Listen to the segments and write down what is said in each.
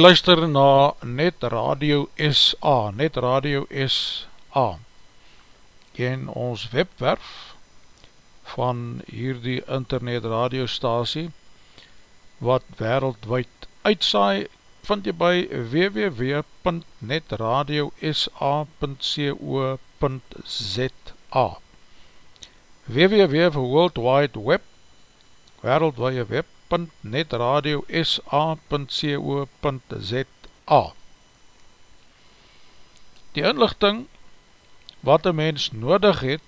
Luister na Net Radio SA, Net Radio SA en ons webwerf van hierdie internet radiostasie wat wereldwijd uitsaai vind jy by www.netradiosa.co.za www vir World Wide Web wereldwide web.netradiosa.co.za Die inlichting wat een mens nodig het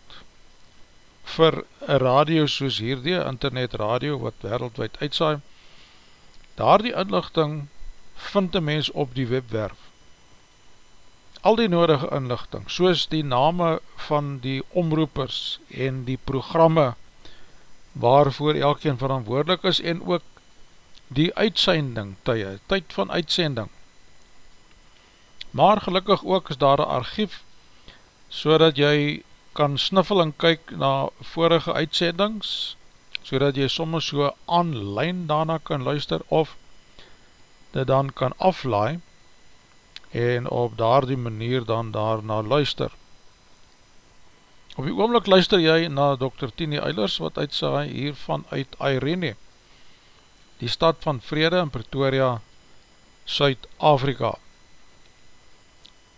vir een radio soos hierdie, internet radio wat wereldwijd uitsaai, daar die inlichting vind een mens op die webwerf. Al die nodige inlichting, soos die name van die omroepers en die programme waarvoor elkeen verantwoordelik is en ook die uitsending, tye, tyd van uitsending. Maar gelukkig ook is daar een archief so dat jy kan sniffel en kyk na vorige uitsendings, so dat jy soms so online daarna kan luister of dit dan kan aflaai en op daar die manier dan daarna luister. Op die oomlik luister jy na Dr. Tini Eilers wat uitsaai hiervan uit Irene, die stad van Vrede in Pretoria, Suid-Afrika,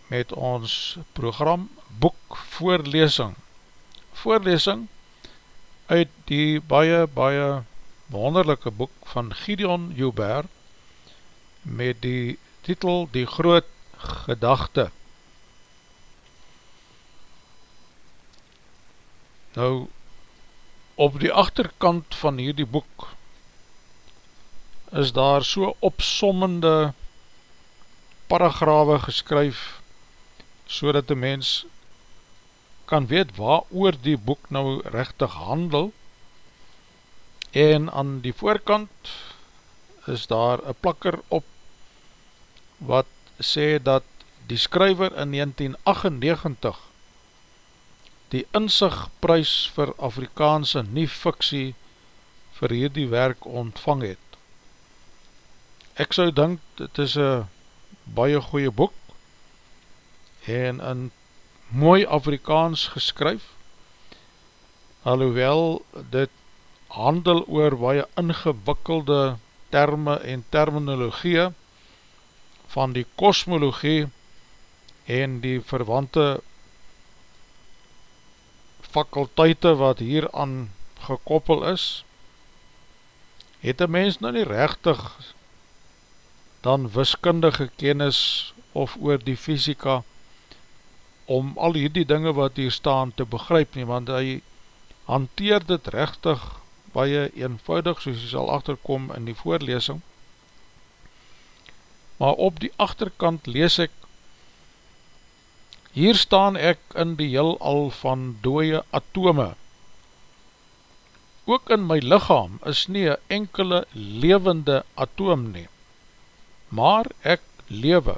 met ons program Boek Voorlesing. Voorlesing uit die baie, baie wonderlijke boek van Gideon Joubert, met die titel Die Groot Gedachte. Nou, op die achterkant van hierdie boek is daar so opsommende paragrawe geskryf so dat die mens kan weet waar oor die boek nou rechtig handel. En aan die voorkant is daar een plakker op wat sê dat die skryver in 1998 die insigprys vir Afrikaanse nie fiksie vir hierdie werk ontvang het. Ek sou dink, dit is een baie goeie boek en in mooi Afrikaans geskryf, alhoewel dit handel oor baie ingewikkelde termen en terminologie, van die kosmologie en die verwante fakulteite wat hier aan gekoppel is, het een mens nou nie rechtig dan wiskundige kennis of oor die fysika om al hierdie dinge wat hier staan te begryp nie, want hy hanteer dit rechtig baie eenvoudig, soos hy sal achterkom in die voorlesing, maar op die achterkant lees ek Hier staan ek in die heel al van dooie atome. Ook in my lichaam is nie een enkele levende atoom nie, maar ek lewe.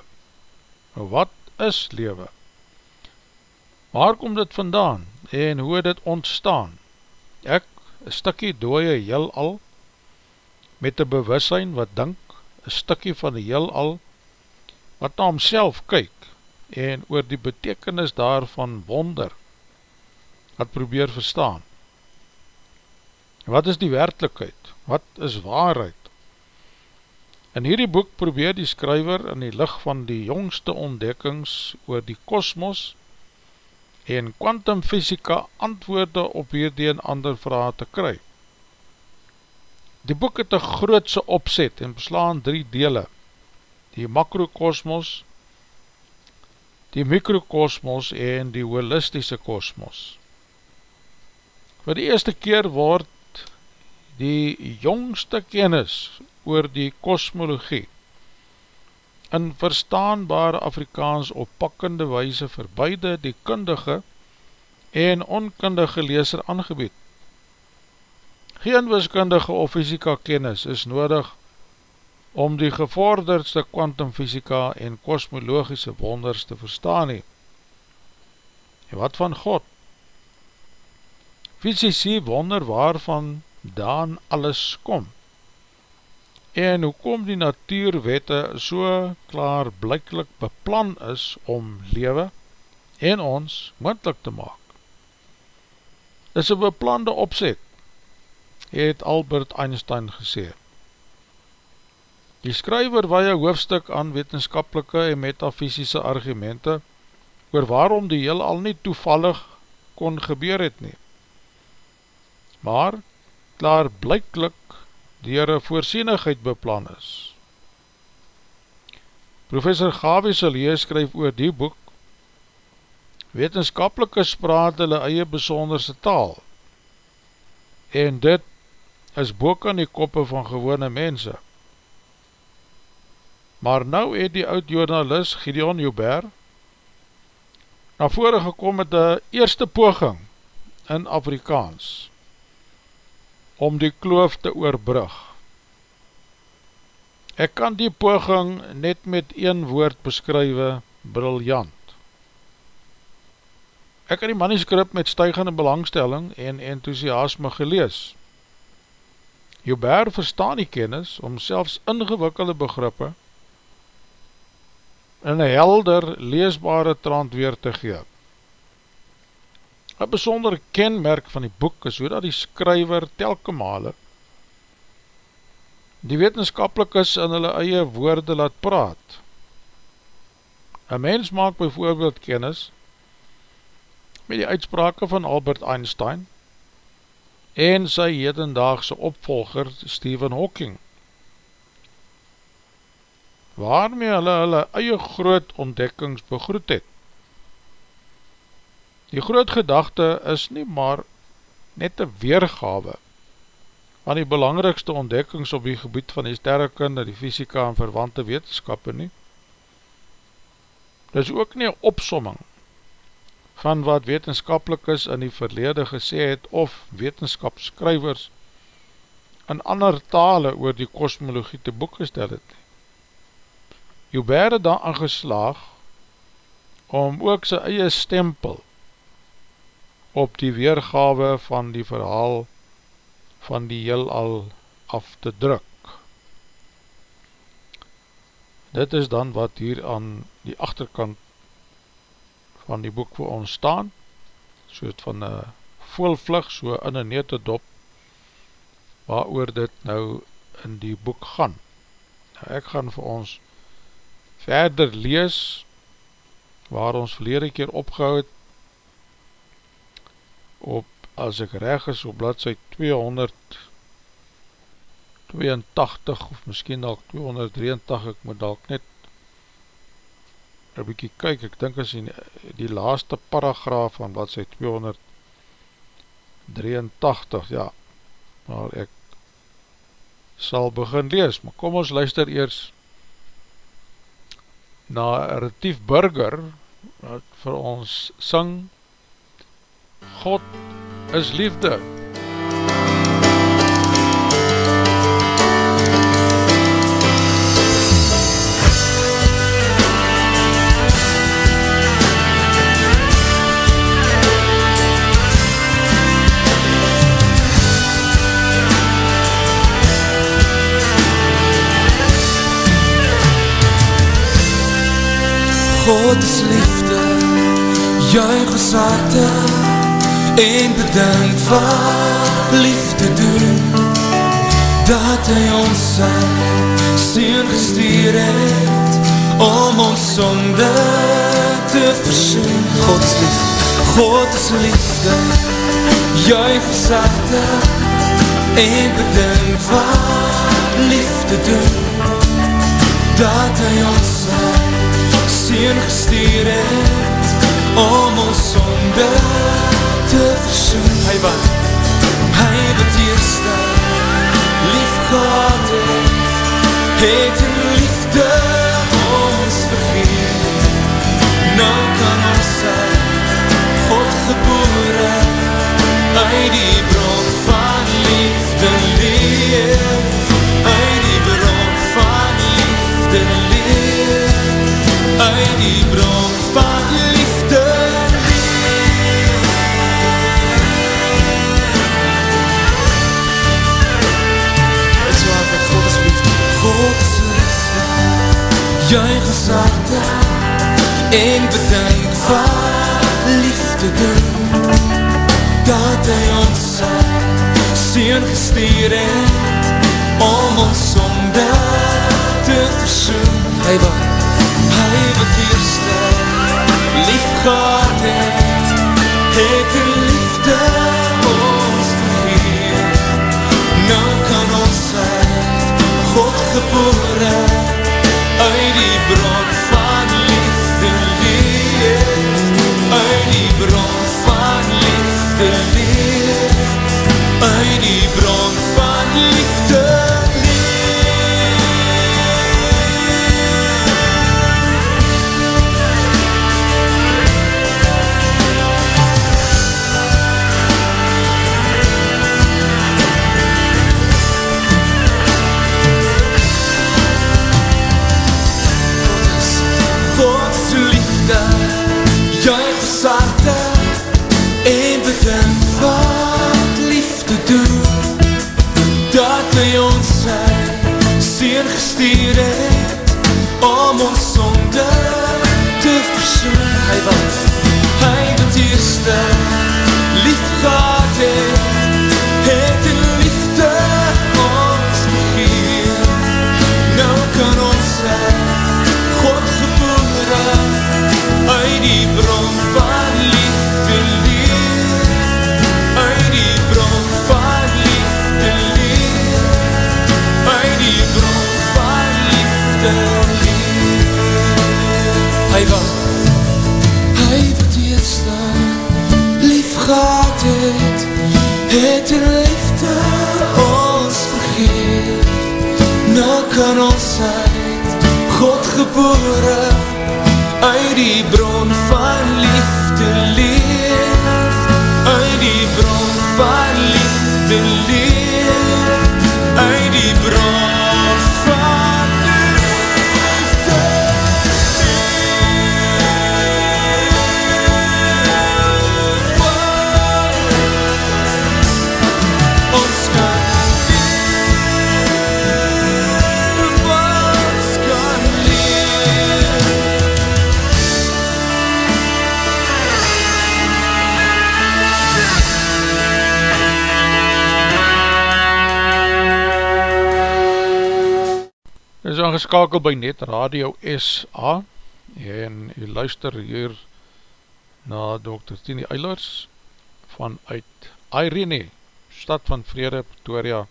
Wat is lewe? Waar kom dit vandaan en hoe dit ontstaan? Ek, een stikkie dooie heel al, met een bewussein wat dink, een stikkie van die heel al, wat na homself kyk en oor die betekenis daarvan wonder, wat probeer verstaan. Wat is die werkelijkheid? Wat is waarheid? In hierdie boek probeer die skryver in die licht van die jongste ontdekkings oor die kosmos en kwantumfysika antwoorde op hierdie en ander vraag te kry. Die boek het een grootse opzet en beslaan drie dele. Die makrokosmos, die mikrokosmos en die holistische kosmos. Voor die eerste keer word die jongste kennis oor die kosmologie in verstaanbare Afrikaans op pakkende wijze vir beide die kundige en onkundige leeser aangebied. Geen wiskundige of fysika kennis is nodig om die gevorderdste kwantumfysika en kosmologische wonders te verstaan nie. En wat van God? Fysici wonder waarvan daan alles kom. en hoekom die natuurwette so klaar blijklik beplan is om lewe en ons moendlik te maak. Dis een beplande opzet, het Albert Einstein gesê. Die skryver waai een hoofdstuk aan wetenskapelike en metafysische argumente oor waarom die heel al nie toevallig kon gebeur het nie. Maar klaar blijklik dier een voorsienigheid beplan is. Professor Gavi Salie skryf oor die boek Wetenskapelike spraat hulle eie besonderse taal en dit is boek aan die koppe van gewone mense. Maar nou het die oud-journalist Gideon Joubert na vore gekom met die eerste poging in Afrikaans om die kloof te oorbrug. Ek kan die poging net met een woord beskrywe, briljant. Ek het die manuscript met stuigende belangstelling en enthousiasme gelees. Joubert verstaan die kennis om selfs ingewikkelde begrippe in een helder, leesbare trant weer te gee. Een besonder kenmerk van die boek is hoe dat die skryver telke male die wetenskapelikes in hulle eie woorde laat praat. Een mens maak bijvoorbeeld kennis met die uitsprake van Albert Einstein en sy hedendaagse opvolger Stephen Hawking waarmee hulle hulle eie groot ontdekkings begroet het. Die groot gedachte is nie maar net een weergawe van die belangrikste ontdekkings op die gebied van die sterrekunde, die fysika en verwante wetenskap nie. Dit is ook nie een opsomming van wat wetenskapelikes in die verlede gesê het of wetenskapskrywers in ander tale oor die kosmologie te boek gestel het nie. Joubert het daar aangeslaag om ook sy eie stempel op die weergawe van die verhaal van die heel al af te druk. Dit is dan wat hier aan die achterkant van die boek voor ons staan, soos van een voelvlug, so in een nete dop, waar oor dit nou in die boek gaan. Nou ek gaan vir ons verder lees waar ons verlede keer opgehoud op, as ek reg is, op bladzij 282 of miskien al 283, ek moet al net een bykie kyk, ek dink as die, die laaste paragraaf van bladzij 283, ja, maar ek sal begin lees, maar kom ons luister eers na Retief Burger wat vir ons sing God is liefde. God harte en bedank wat liefde doen, dat hy ons sy sien gestuur het, om ons sonde te versoen. God is liefde, God is liefde, juig ons harte en bedank wat liefde doen, dat hy ons sy Seen gestuur het Om ons sonde te versoen Hy wat Hy wat eerste Lief gehad het Het in liefde ons vergeet Nou kan ons God geboore Uit die bron van liefde leef. Uit die bron van liefde leef. Uit die bron van liefde Het gesarte En bedink wat liefde doen Dat hy ons Seen gestuur het Om ons sonde te versoen. Hy wat, hy wat eerste Lief gehad het Het in liefde ons vergeer Nou kan ons sy God gebore liefde leef hy wat hy wat eerste lief gehad het het in liefde ons vergeet. Nou kan ons uit God gebore uit die bron van liefde leef. Uit die bron van liefde leef. Uit die bron is aangeskakel by Net Radio SA en u luister hier na Dr. Tini Eilers vanuit Irene, stad van Vrede, Pretoria,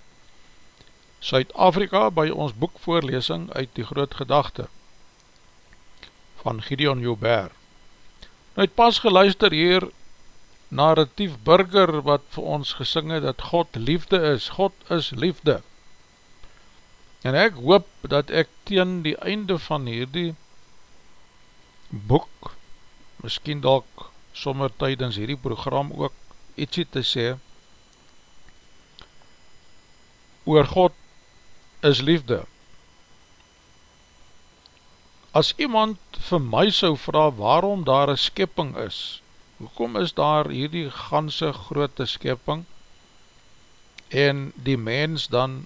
Suid-Afrika by ons boekvoorlesing uit die groot gedachte van Gideon Joubert. Nou het pas geluister hier na Retief Burger wat vir ons gesing het dat God liefde is, God is liefde. En ek hoop dat ek teen die einde van hierdie boek, miskien dalk sommer tydens hierdie program ook ietsie te sê, oor God is liefde. As iemand vir my sou vraag waarom daar een skepping is, hoekom is daar hierdie ganse grote skepping, en die mens dan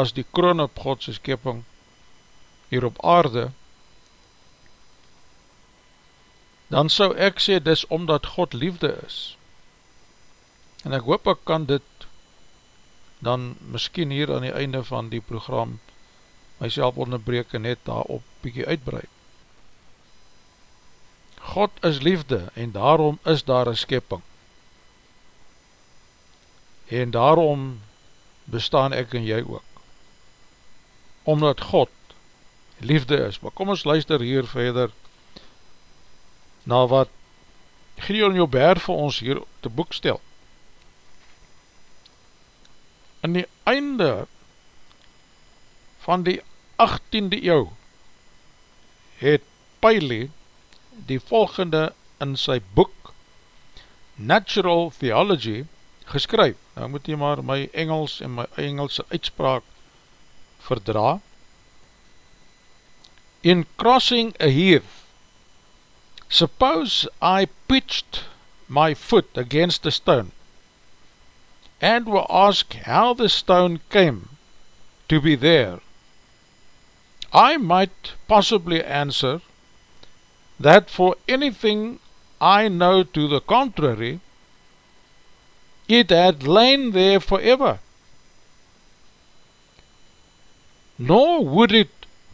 as die kroon op Godse skepping hier op aarde, dan sou ek sê, dis omdat God liefde is. En ek hoop ek kan dit dan miskien hier aan die einde van die program myself onderbreek en net daarop bykie uitbreid. God is liefde en daarom is daar een skepping. En daarom bestaan ek en jy ook omdat God liefde is. Maar kom ons luister hier verder na wat Gideon Joubert vir ons hier te boek stel. In die einde van die 18e eeuw het Paley die volgende in sy boek Natural Theology geskryf. Nou moet jy maar my Engels en my Engelse uitspraak verdra. In crossing a heath, suppose I pitched my foot against a stone, and were asked how the stone came to be there. I might possibly answer that for anything I know to the contrary, it had lain there forever. Nor would it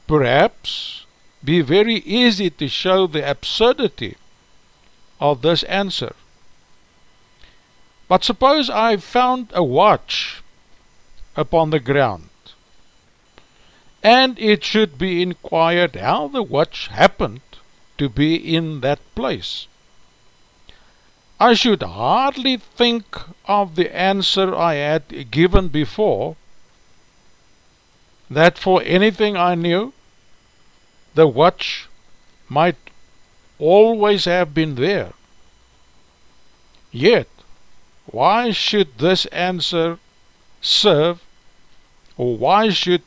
perhaps be very easy to show the absurdity of this answer. But suppose I found a watch upon the ground, and it should be inquired how the watch happened to be in that place. I should hardly think of the answer I had given before, that for anything I knew, the watch might always have been there. Yet, why should this answer serve, or why should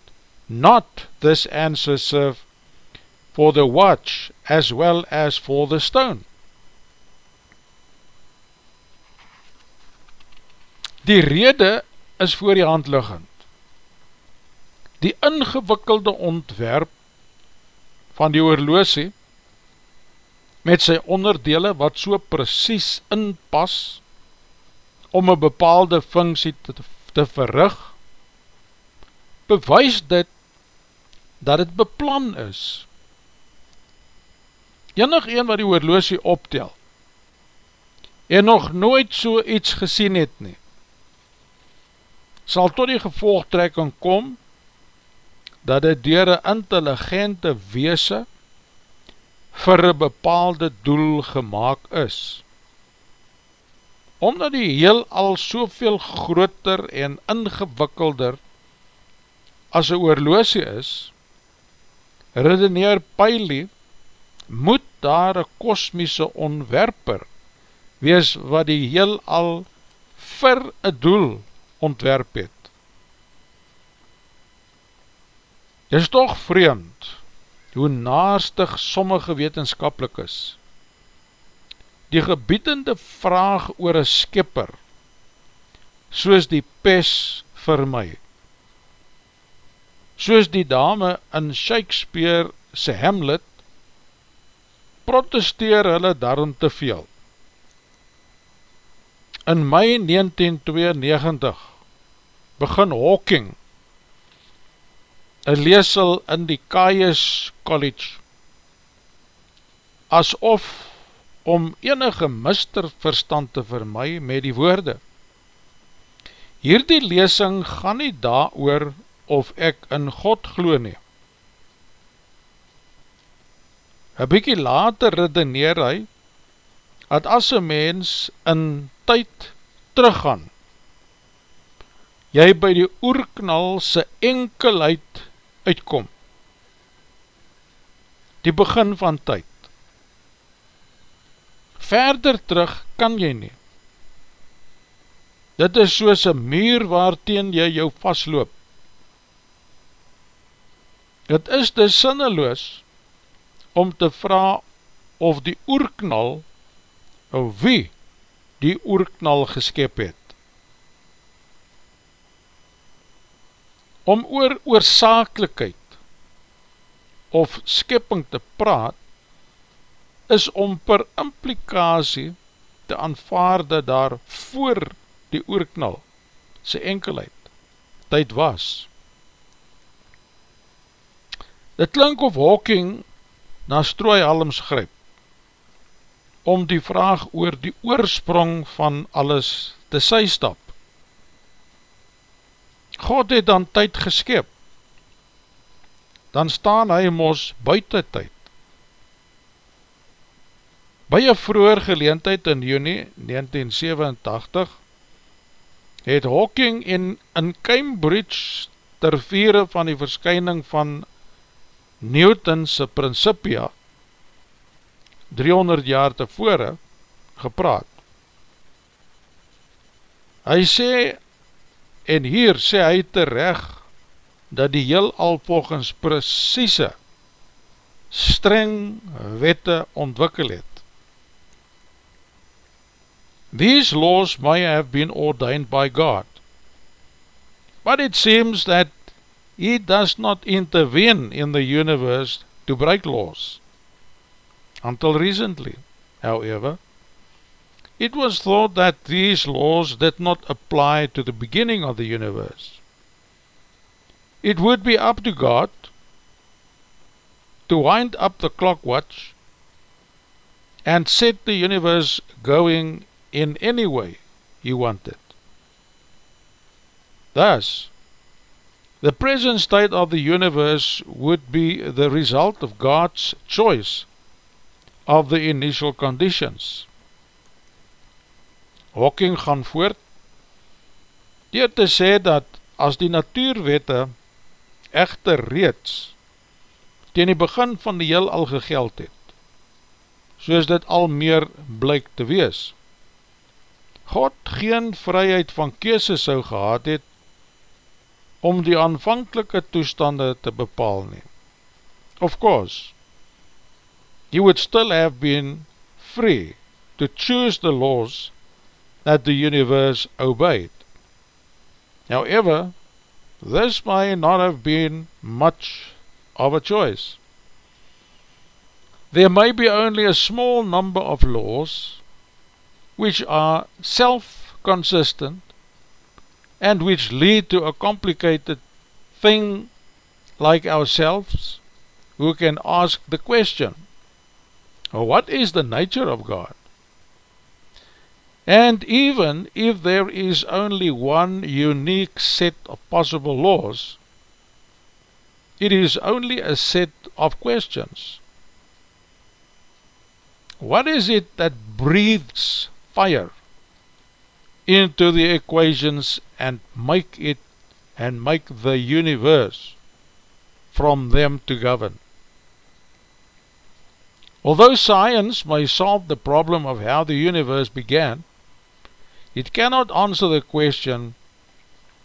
not this answer serve for the watch as well as for the stone? Die rede is voor die hand liggend. Die ingewikkelde ontwerp van die oorloosie met sy onderdele wat so precies inpas om een bepaalde funksie te, te verrig, bewys dit dat het beplan is. Enig een wat die oorloosie optel en nog nooit so iets gesien het nie, sal tot die gevolgtrekking kom dat het dier een intelligente weese vir een bepaalde doel gemaakt is. Omdat die heel al soveel groter en ingewikkelder as een oorloosie is, redeneer Peilie, moet daar een kosmiese onwerper wees wat die heel al vir een doel ontwerp het. Dit is toch vreemd, hoe naastig sommige wetenskapelik is. Die gebiedende vraag oor een skipper, soos die pes vir my, soos die dame in Shakespeare se Hamlet, protesteer hulle daarom te veel. In mei 1992 begin Hawking een leesel in die Caius College asof om enige misterverstand te vermy met die woorde. Hierdie leesing gaan nie daar oor of ek in God glo nie. Een bykie later redeneer hy, dat as een mens in tyd teruggaan, jy by die oerknal sy enkelheid uitkom. Die begin van tyd. Verder terug kan jy nie. Dit is soos een muur waarteen jy jou vastloop. Het is dus sinneloos om te vraag of die oerknal, of wie die oerknal geskep het. Om oor oorzakelijkheid of skipping te praat, is om per implikatie te aanvaarde daar voor die oorknal sy enkelheid tyd was. Dit klink of Hawking na strooi halms gryp, om die vraag oor die oorsprong van alles te sy stap. God het dan tyd geskep, dan staan hy mos buiten tyd. By een vroeger geleentheid in juni 1987 het Hawking in, in Cambridge ter viere van die verskyning van Newtonse Principia 300 jaar tevore gepraat. Hy sê En hier sê hy terecht dat die heel al volgens precieze streng wette ontwikkel het. These laws may have been ordained by God, but it seems that He does not intervene in the universe to break laws. Until recently, however, it was thought that these laws did not apply to the beginning of the universe. It would be up to God to wind up the clock watch and set the universe going in any way he wanted. Thus, the present state of the universe would be the result of God's choice of the initial conditions. Hawking gaan voort dier te sê dat as die natuurwette echter reeds ten die begin van die heel al gegeld het, soos dit al meer blyk te wees, God geen vryheid van keese sou gehad het om die aanvankelike toestande te bepaal nie. Of course, he would still have been free to choose the laws that the universe obeyed. However, this may not have been much of a choice. There may be only a small number of laws which are self-consistent and which lead to a complicated thing like ourselves who can ask the question, what is the nature of God? And even if there is only one unique set of possible laws, it is only a set of questions. What is it that breathes fire into the equations and make it and make the universe from them to govern? Although science may solve the problem of how the universe began, It cannot answer the question,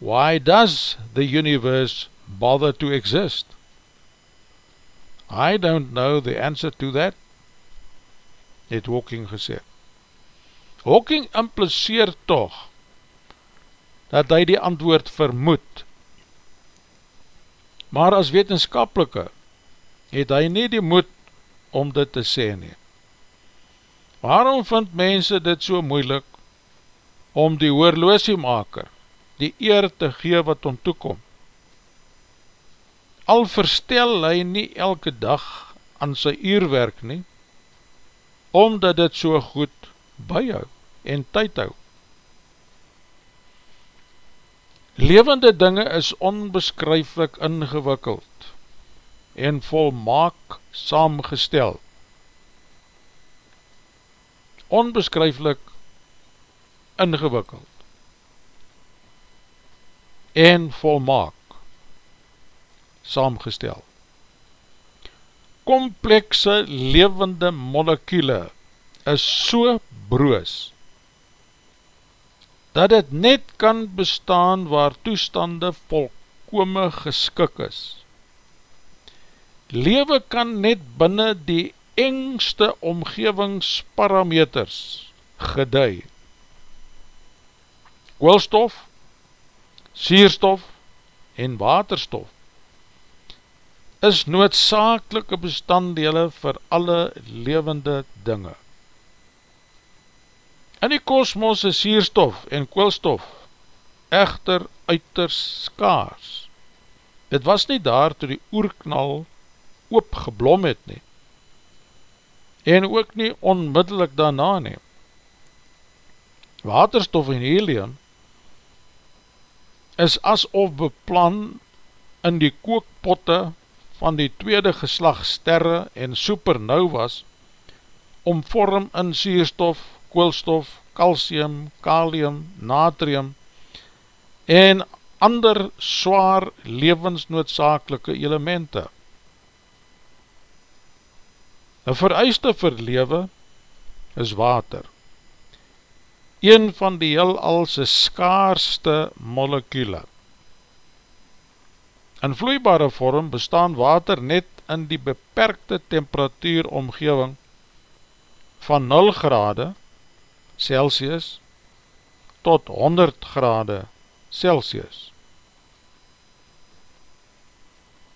why does the universe bother to exist? I don't know the answer to that, het Hawking gesê. Hawking impliseer toch, dat hy die antwoord vermoed, maar as wetenskapelike, het hy nie die moed om dit te sê nie. Waarom vind mense dit so moeilik om die oorloosiemaker die eer te gee wat om toekom. Al verstel hy nie elke dag aan sy uurwerk nie, omdat dit so goed byhou en tyd hou. Levende dinge is onbeskryflik ingewikkeld en volmaak saamgestel. Onbeskryflik ingewikkeld en volmaak saamgestel. Komplekse levende molekule is so broos dat het net kan bestaan waar toestande volkome geskik is. Lewe kan net binnen die engste omgevingsparameters geduid koolstof, sierstof en waterstof is noodzakelike bestanddele vir alle levende dinge. In die kosmos is sierstof en koolstof echter uiters skaars. Dit was nie daar toe die oerknal oopgeblom het nie en ook nie onmiddellik daarna nie. Waterstof en helium is asof beplan in die kookpotte van die tweede geslag sterre en supernovas om vorm in sierstof, koolstof, calcium, kalium, natrium en ander zwaar levensnoodzakelike elemente. Een vereiste vir lewe is water een van die heel alse skaarste molekule. In vloeibare vorm bestaan water net in die beperkte temperatuur omgeving van 0 grade Celsius tot 100 grade Celsius.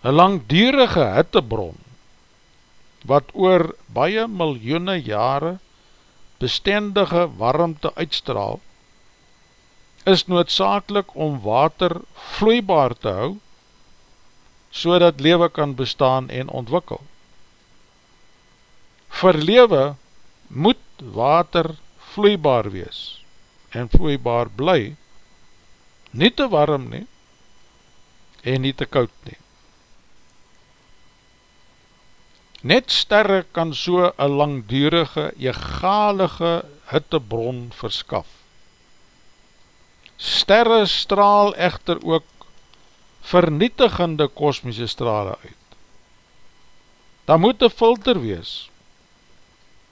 een langdurige hittebron, wat oor baie miljoene jare bestendige warmte uitstraal, is noodzakelik om water vloeibaar te hou, so dat lewe kan bestaan en ontwikkel. Vir lewe moet water vloeibaar wees en vloeibaar bly, nie te warm nie en nie te koud nie. Net sterre kan so een langdurige, egalige hittebron verskaf. Sterre straal echter ook vernietigende kosmische strale uit. Daar moet een filter wees,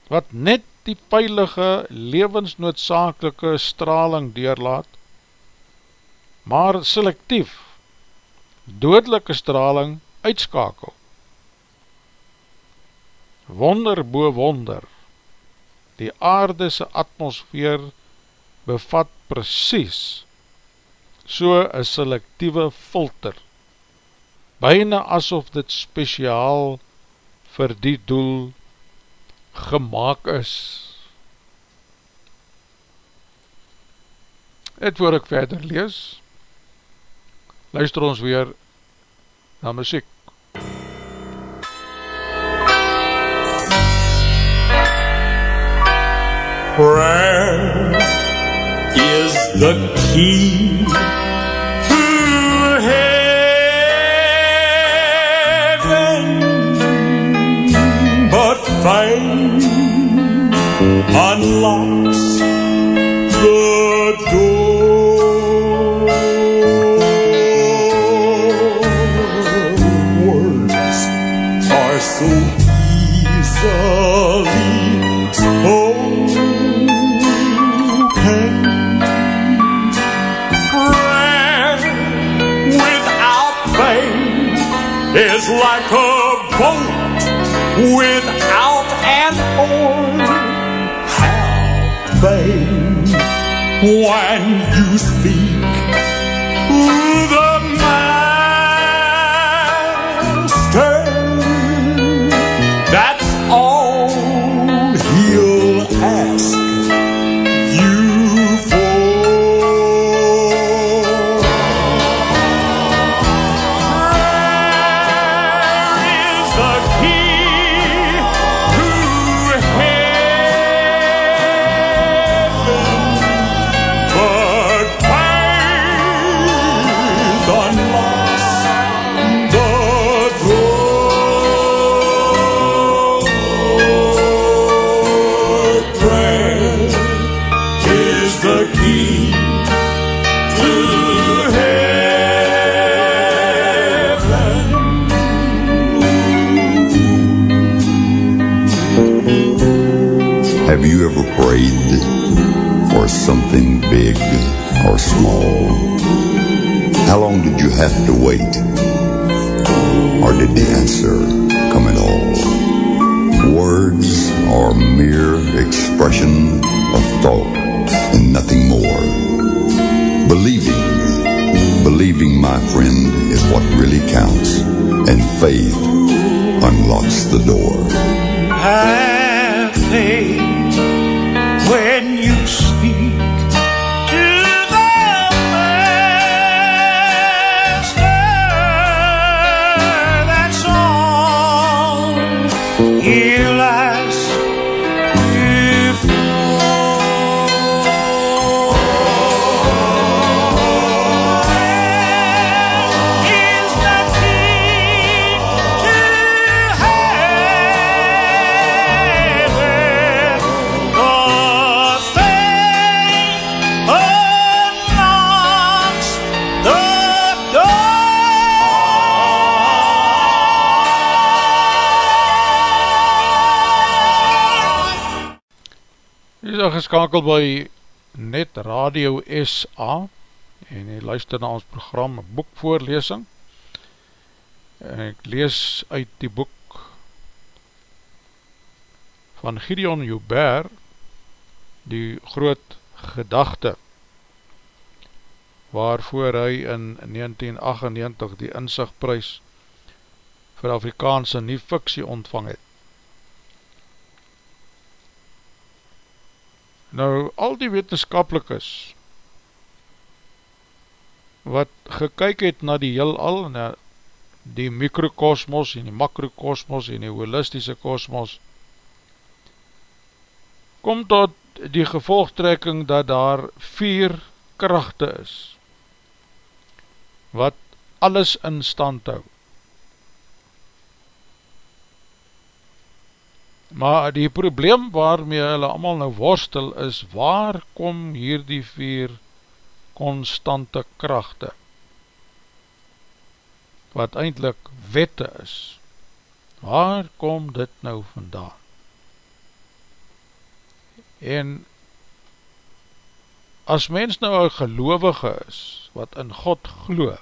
wat net die peilige, levensnoodzakelike straling deurlaat, maar selectief, doodlike straling uitskakel wonder bo wonder, die aardese atmosfeer bevat precies so een selectieve filter, byna asof dit speciaal vir die doel gemaakt is. Het voor ek verder lees, luister ons weer na muziek. Prayer is the key to heaven, but faith unlocks when you speak or small? How long did you have to wait? Or did the answer come at all? Words are mere expression of thought and nothing more. Believing, believing, my friend, is what really counts, and faith unlocks the door. have faith is geskakeld by Net Radio SA en jy luister na ons program boekvoorlesing en ek lees uit die boek van Gideon Joubert die groot gedachte waarvoor hy in 1998 die inzichtprys vir Afrikaanse nie fiksie ontvang het. Nou, al die wetenskapelik is, wat gekyk het na die heel al, na die mikrokosmos en die makrokosmos en die holistische kosmos, kom tot die gevolgtrekking dat daar vier krachte is, wat alles in stand hou. Maar die probleem waarmee hulle allemaal nou worstel is, waar kom hier die vier constante krachte, wat eindelijk wette is, waar kom dit nou vandaan? En as mens nou een gelovige is, wat in God gloe,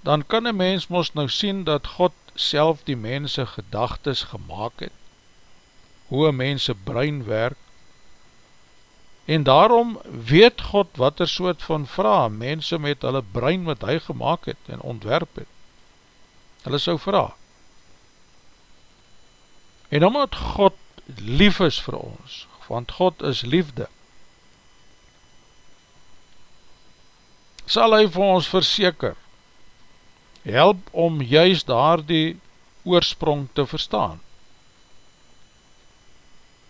dan kan een mens ons nou sien dat God self die mense gedagtes gemaakt het, hoe een mense brein werk, en daarom weet God wat er soort van vraag, mense met hulle brein wat hy gemaakt het en ontwerp het, hulle sou vraag. En omdat God lief is vir ons, want God is liefde, sal hy vir ons verseker, help om juist daar die oorsprong te verstaan.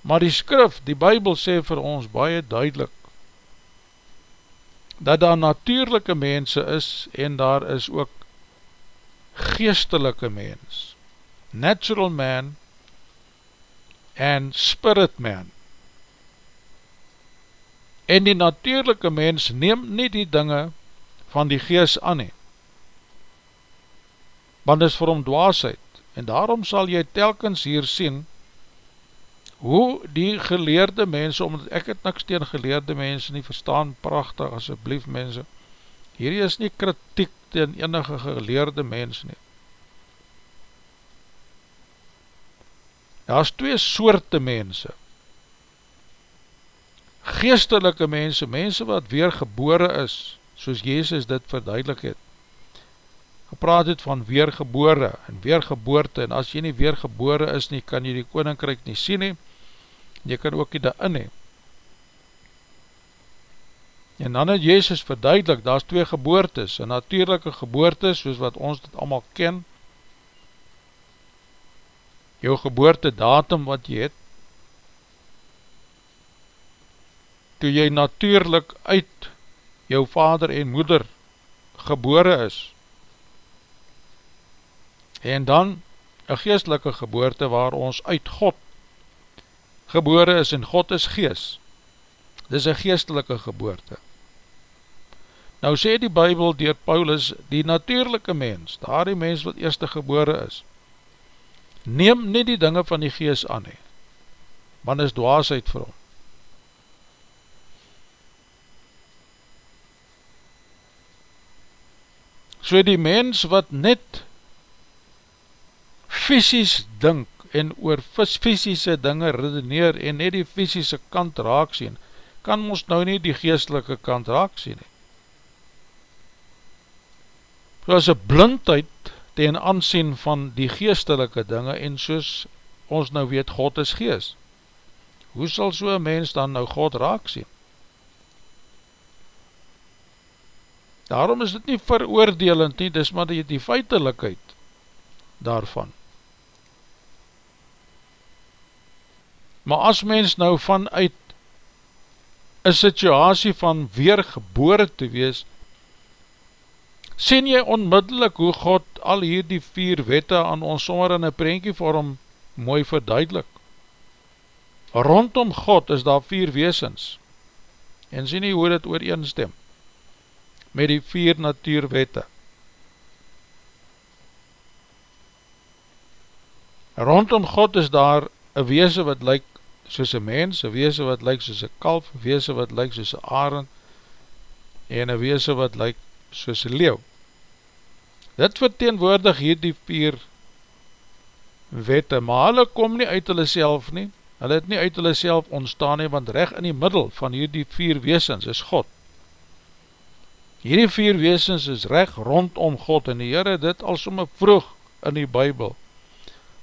Maar die skrif, die bybel sê vir ons baie duidelik, dat daar natuurlijke mense is en daar is ook geestelike mens, natural man and spirit man. En die natuurlijke mens neem nie die dinge van die gees aan nie, want is vir hom dwaasheid, en daarom sal jy telkens hier sien, hoe die geleerde mense, omdat ek het niks tegen geleerde mense nie verstaan, prachtig, asjeblief mense, hier is nie kritiek tegen enige geleerde mense nie. Daar is twee soorte mense, geestelike mense, mense wat weer gebore is, soos Jezus dit verduidelik het, gepraat het van weergebore en weergeboorte en as jy nie weergebore is nie, kan jy die koninkryk nie sien nie, jy kan ook nie daarin nie. En dan het Jezus verduidelik, daar is twee geboortes, een natuurlijke geboorte, soos wat ons dit allemaal ken, jou geboorte datum wat jy het, toe jy natuurlijk uit jou vader en moeder gebore is, en dan een geestelike geboorte waar ons uit God gebore is en God is gees. Dit is een geestelike geboorte. Nou sê die Bijbel dier Paulus, die natuurlijke mens, daar die mens wat eerste gebore is, neem nie die dinge van die gees aan nie, want is dwaasheid vir hom. So die mens wat net fysisk dink en oor fysische dinge redeneer en net die fysische kant raak sien, kan ons nou nie die geestelike kant raak sien nie. Soos een blindheid ten aansien van die geestelike dinge en soos ons nou weet God is geest. Hoe sal so een mens dan nou God raak sien? Daarom is dit nie veroordelend nie, dis maar die, die feitelikheid daarvan. Maar as mens nou vanuit een situasie van weergebore te wees, sien jy onmiddellik hoe God al hier die vier wette aan ons sommer in een prentjie vorm mooi verduidelik. Rondom God is daar vier weesens, en sien jy hoe dit ooreenstem met die vier natuurwette. Rondom God is daar een weese wat lyk soos een mens, een weese wat lyk soos een kalf, een weese wat lyk soos een arend, en een weese wat lyk soos een leeuw. Dit verteenwoordig hier die vier wette, maar hulle kom nie uit hulle self nie, hulle het nie uit hulle self ontstaan nie, want recht in die middel van hier die vier weesens is God. Hierdie vier weesens is recht rondom God, en die Heere dit al somme vroeg in die bybel,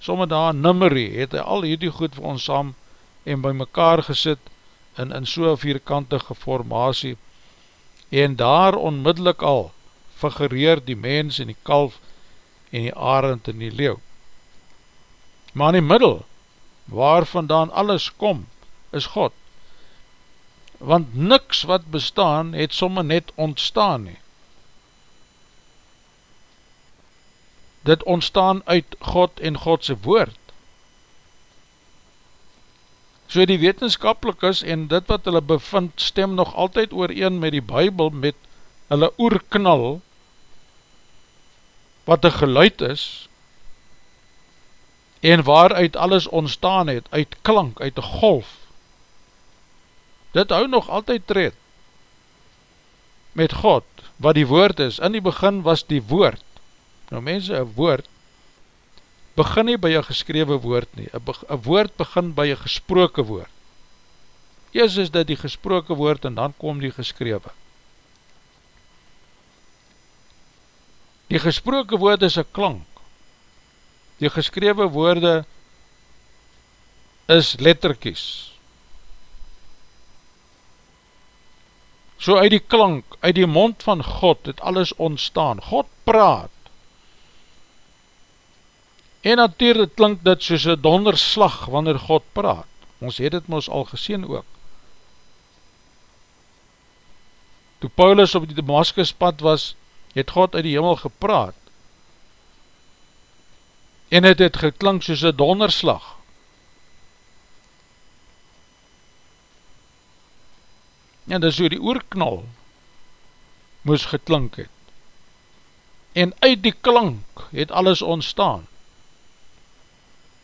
somme daar nimmerie, het hy al hierdie goed vir ons saam en by mekaar gesit in, in so'n vierkantige formatie en daar onmiddellik al figureer die mens en die kalf en die arend en die leeuw. Maar in die middel, waar vandaan alles kom, is God. Want niks wat bestaan, het somme net ontstaan nie. Dit ontstaan uit God en Godse woord. So die wetenskapelik is en dit wat hulle bevind stem nog altyd ooreen met die bybel met hulle oerknal wat een geluid is en waaruit alles ontstaan het, uit klank, uit een golf. Dit hou nog altyd tred met God, wat die woord is. In die begin was die woord. Nou mense, een woord begin nie by een geskrewe woord nie. Een woord begin by een gesproke woord. Eers is dit die gesproke woord en dan kom die geskrewe. Die gesproke woord is een klank. Die geskrewe woorde is letterkies. So uit die klank, uit die mond van God het alles ontstaan. God praat. En natuurlijk klink dit soos een donderslag wanneer God praat. Ons het het ons al geseen ook. Toe Paulus op die Damaskuspad was, het God uit die hemel gepraat. En het het geklink soos een donderslag. En dis hoe die oorknal moes geklink het. En uit die klank het alles ontstaan.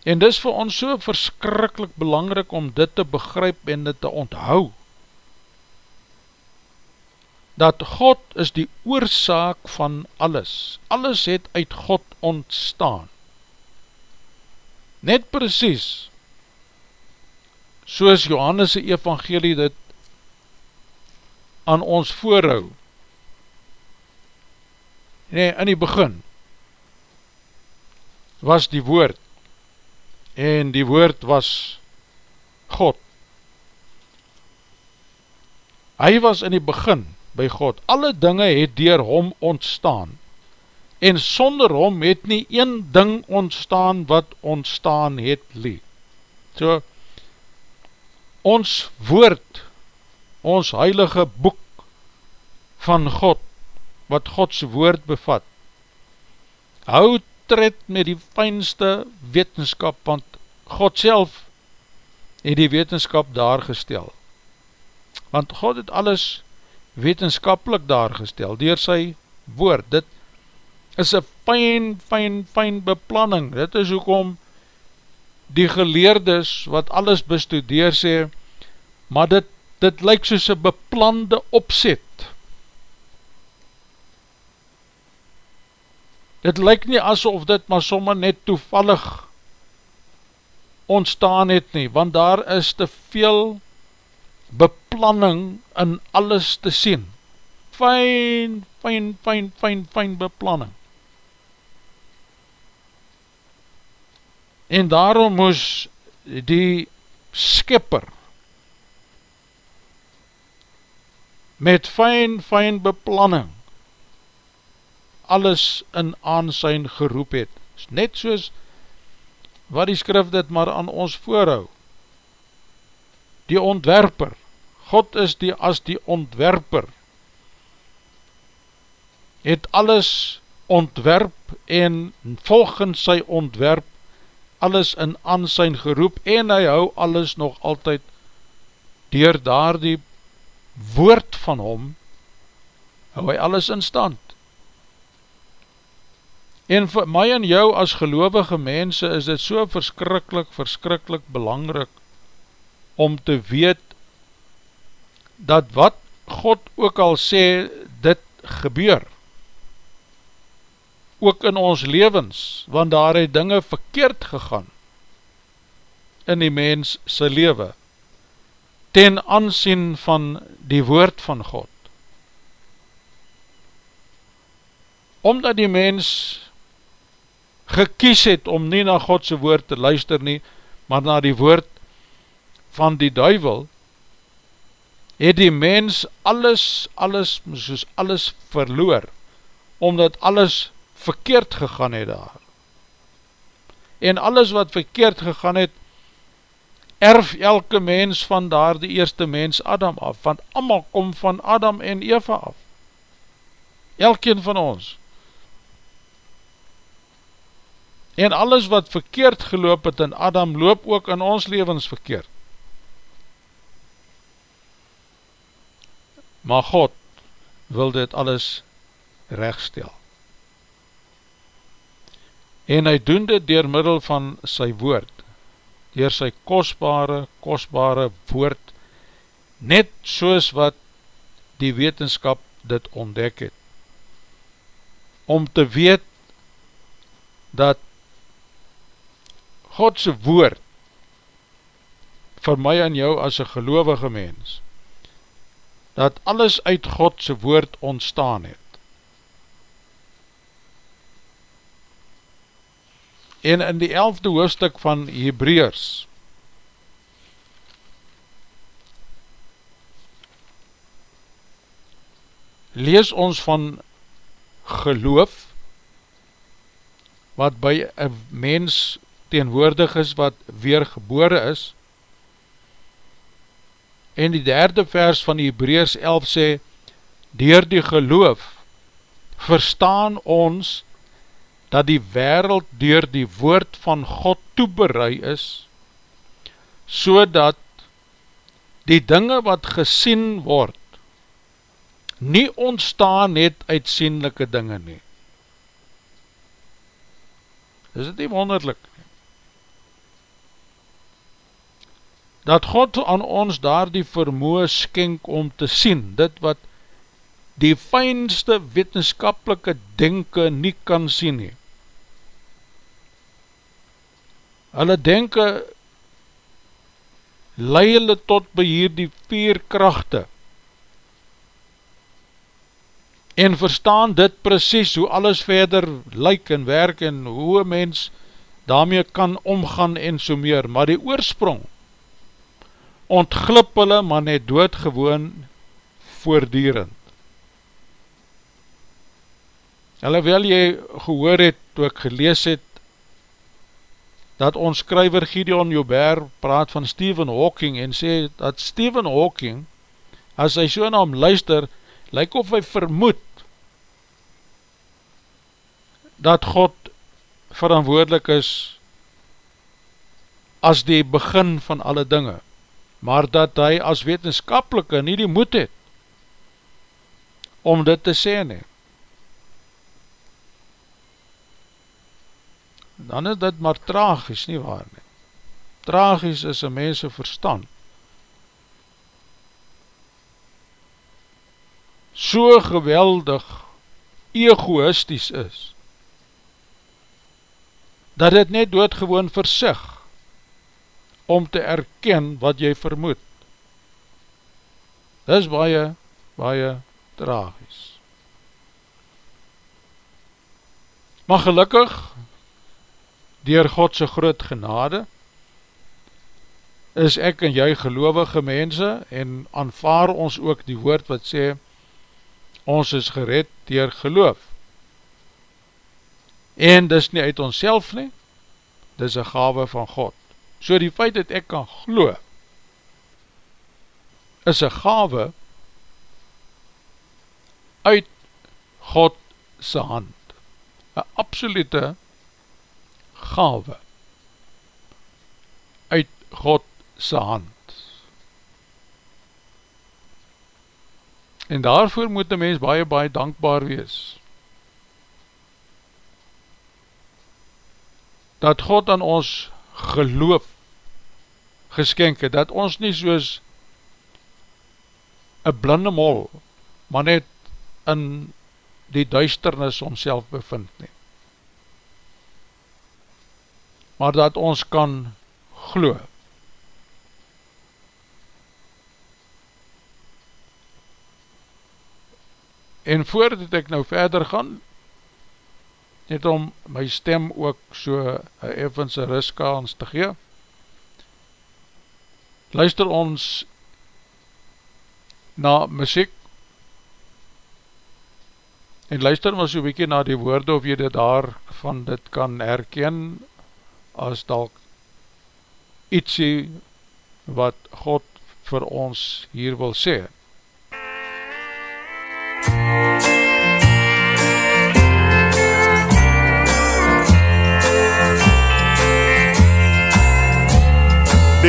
En dis vir ons so verskrikkelijk belangrik om dit te begryp en dit te onthou. Dat God is die oorzaak van alles. Alles het uit God ontstaan. Net precies, soos Johannes' evangelie dit aan ons voorhou. Nee, in die begin was die woord en die woord was God. Hy was in die begin by God, alle dinge het dier hom ontstaan, en sonder hom het nie een ding ontstaan wat ontstaan het lie. So, ons woord, ons heilige boek van God, wat Gods woord bevat, houd tred met die fijnste wetenskap, want God self het die wetenskap daar gestel. Want God het alles wetenskapelik daar gestel, dier sy woord. Dit is een fijn, fijn, fijn beplanning. Dit is hoekom die geleerdes wat alles bestudeer sê, maar dit, dit lyk soos een beplande opzet. Dit lyk nie asof dit maar sommer net toevallig ontstaan het nie, want daar is te veel beplanning in alles te sien. Fijn, fijn, fijn, fijn, fijn beplanning. En daarom moes die skipper met fijn, fijn beplanning alles in aansijn geroep het. Net soos wat die skrif dit maar aan ons voorhou. Die ontwerper, God is die as die ontwerper, het alles ontwerp en volgens sy ontwerp alles in aansijn geroep en hy hou alles nog altyd door daar die woord van hom hou hy alles in stand. En vir my en jou as gelovige mense is dit so verskrikkelijk, verskrikkelijk belangrik om te weet dat wat God ook al sê, dit gebeur. Ook in ons levens, want daar het dinge verkeerd gegaan in die mens sy lewe, ten aansien van die woord van God. Omdat die mens gekies het om nie na Godse woord te luister nie, maar na die woord van die duivel, het die mens alles, alles, soos alles verloor, omdat alles verkeerd gegaan het daar. En alles wat verkeerd gegaan het, erf elke mens van daar die eerste mens Adam af, want allemaal kom van Adam en Eva af. Elkeen van ons. En alles wat verkeerd geloop het in Adam, loop ook in ons levens verkeerd. Maar God wil dit alles rechtstel. En hy doen dit door middel van sy woord, door sy kostbare, kostbare woord, net soos wat die wetenskap dit ontdek het. Om te weet dat Godse woord vir my en jou as een gelovige mens, dat alles uit Godse woord ontstaan het. En in die elfde hoofdstuk van Hebreërs, lees ons van geloof, wat by een mens teenwoordig is wat weer gebore is en die derde vers van die Hebreërs 11 sê Door die geloof verstaan ons dat die wereld door die woord van God toeberei is so dat die dinge wat gesien word nie ontstaan net uitsienlijke dinge nie. Is dit nie wonderlik? Dat God aan ons daar die vermoe skenk om te sien, dit wat die fijnste wetenskapelike denke nie kan sien nie. Hulle denke leie hulle tot beheer die vier krachte en verstaan dit precies hoe alles verder lyk en werk en hoe mens daarmee kan omgaan en so meer, maar die oorsprong ontglip hulle maar net doodgewoon voordierend. Hulle wel jy gehoor het, toe ek gelees het, dat ons skryver Gideon Joubert praat van Stephen Hawking en sê dat Stephen Hawking, as hy so na hom luister, lyk of hy vermoed dat God verantwoordelik is as die begin van alle dinge maar dat hy as wetenskapelike nie die moed het om dit te sê nie. Dan is dit maar tragisch nie waar nie. Tragisch is een mense verstand. So geweldig egoïstisch is, dat het net doodgewoon versig om te erken wat jy vermoed. Dis baie, baie tragies. Maar gelukkig, dier Godse groot genade, is ek en jy gelovige mense en aanvaar ons ook die woord wat sê, ons is gered dier geloof. En dis nie uit ons nie, dis een gave van God. So die feit dat ek kan glo, is een gave uit God sy hand. Een absolute gave uit God sy hand. En daarvoor moet die mens baie, baie dankbaar wees. Dat God aan ons geloof geskenk het, dat ons nie soos een blinde mol, maar net in die duisternis ons bevind nie. Maar dat ons kan glo. En voordat ek nou verder gaan, net om my stem ook so een evense riskans te gee. Luister ons na muziek en luister maar so bykie na die woorde of jy dit daar van dit kan herken as dalk ietsie wat God vir ons hier wil sê.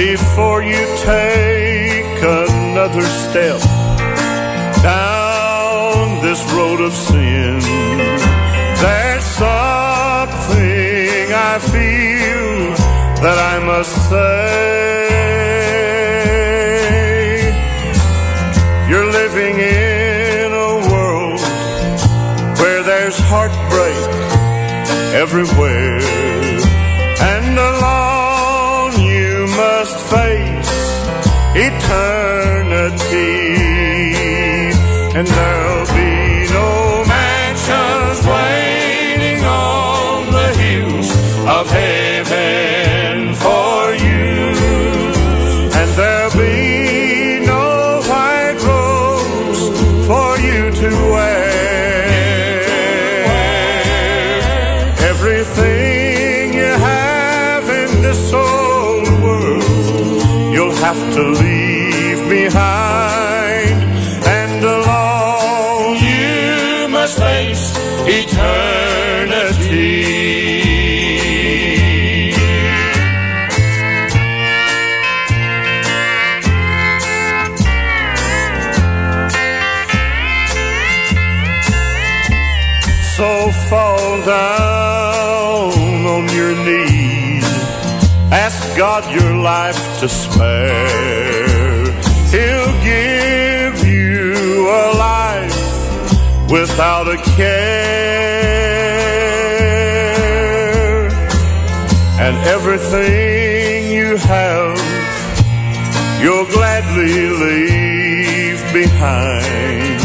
Before you take another step down this road of sin, there's something I feel that I must say. You're living in a world where there's heartbreak everywhere, to spare. He'll give you a life without a care. And everything you have, you'll gladly leave behind.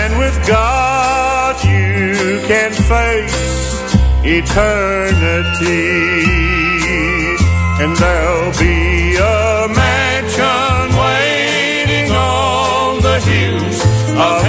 And with God you can face eternity. And there'll be a mansion waiting on the hills of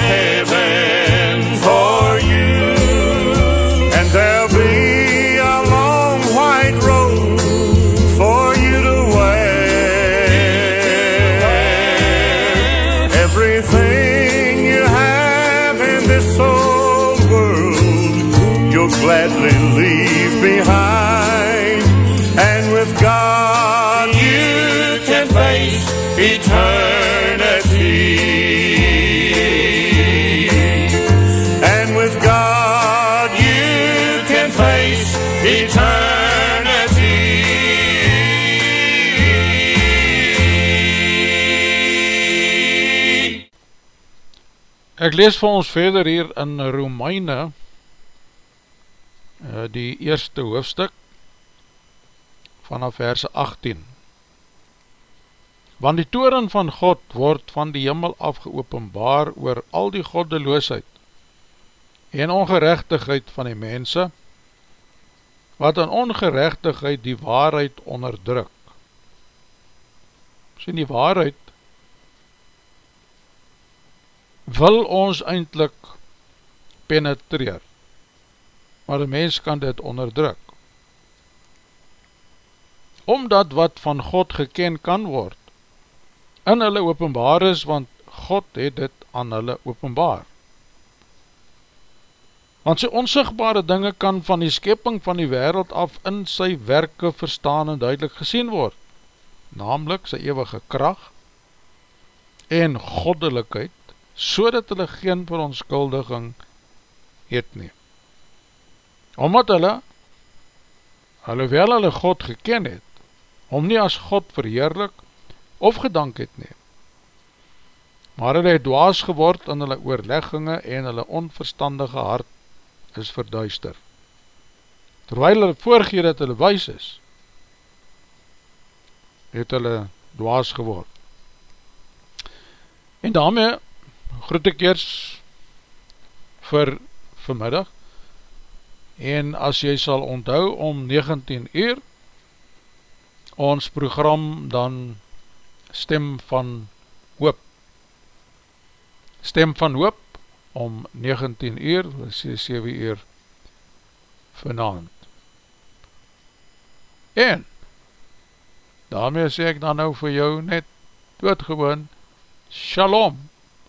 Ek lees vir ons verder hier in Romeine, eh, die eerste hoofstuk, vanaf vers 18. Want die toren van God word van die jimmel afgeopenbaar oor al die goddeloosheid en ongerechtigheid van die mense, wat in ongerechtigheid die waarheid onderdruk. Sien die waarheid wil ons eindelijk penetreer, maar die mens kan dit onderdruk. Omdat wat van God geken kan word, in hulle openbaar is, want God het dit aan hulle openbaar. Want sy onsigbare dinge kan van die skepping van die wereld af in sy werke verstaan en duidelik gesien word, namelijk sy eeuwige kracht en goddelikheid, so dat hulle geen verontskuldiging het nie. Omdat hulle, alhoewel hulle God geken het, om nie as God verheerlik of gedank het nie, maar hulle het dwaas geword in hulle oorlegginge en hulle onverstandige hart is verduister. Terwyl hulle voorgeer dat hulle wees is, het hulle dwaas geword. En daarmee groet ek eers vir vanmiddag en as jy sal onthou om 19 uur, ons program dan Stem van Hoop. Stem van Hoop om 19 uur, dis 7 uur vanavond. En, daarmee sê ek dan nou vir jou net doodgewoon, Shalom,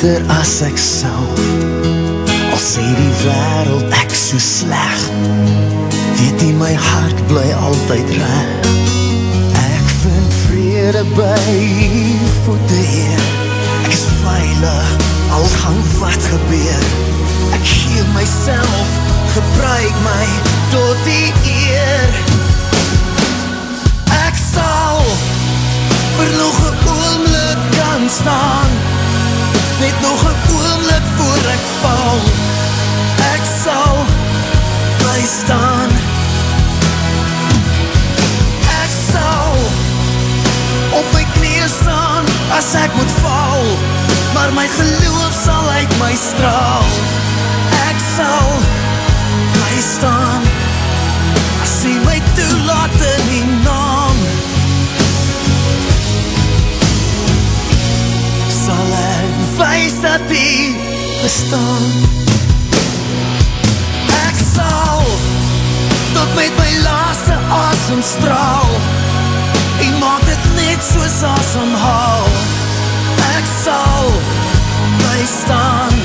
beter as ek self. Al sê die wereld ek so sleg. Weet die my hart bly altyd reg. Ek vind vrede by voete heer. Ek is veilig, al gaan wat gebeur. Ek gee myself, gebruik my tot die eer. Ek sal vir nog een oomlik kan staan Net nog een oomlik voor ek val. Ek sal bly staan. Ek sal op my knie staan as ek moet val. Maar my geloof sal uit my straal. Ek sal bly staan. As hy my toelaat in die naam wees dat die bestaan Ek sal tot met my laaste asem straal. Ek maak dit net soos asem haal. Ek sal bly staan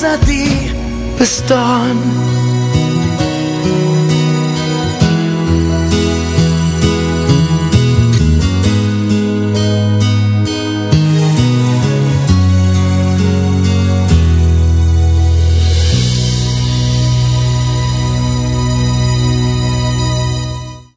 Wees dat die bestaan